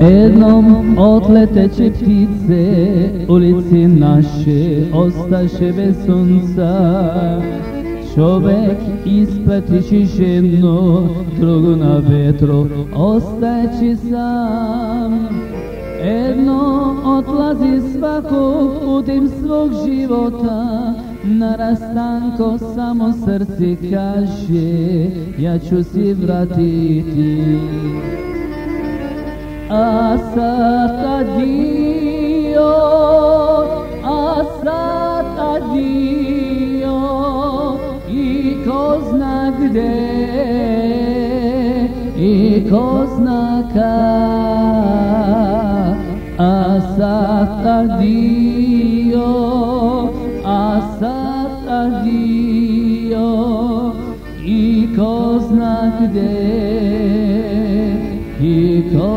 Jednom od leteće ptice ulici naše ostaše bez sunca Čovek ispletići ženu, drugu na vetru ostajeći sam odlazi svako putem svog života. Na rastanko samo srce kaže Ja ću si vratiti. A sad adio, a sad adio, i ko zna gde, i ko zna kad, a sad adio, a sad adio, i ko zna gde, i ko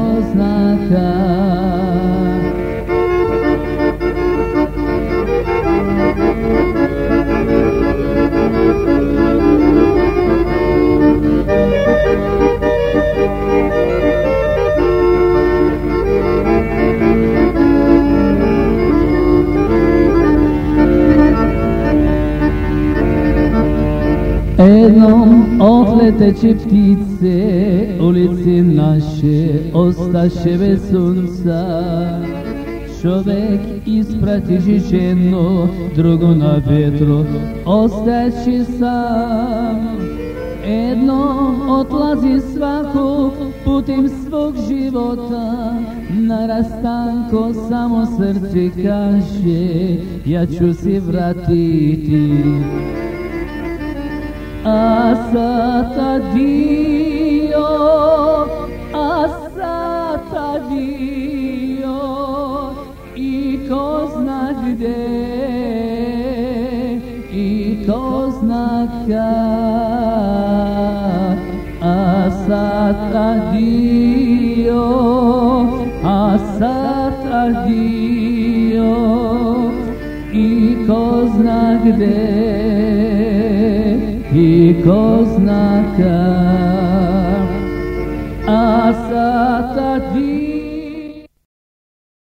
Jednom odleteće ptice ulici naše ostaše bez sunca. Čovek ispratiši ženu, drugu na vjetru ostaći sam. Jedno odlazi svaku putem svog života Na rastanko samo srce kaže Ja ću si vratiti a sad adio, a sad adio, i ko zna gde, i ko zna kad, a sad adio, a sad adio, i ko zna gde, Велико знака, аз са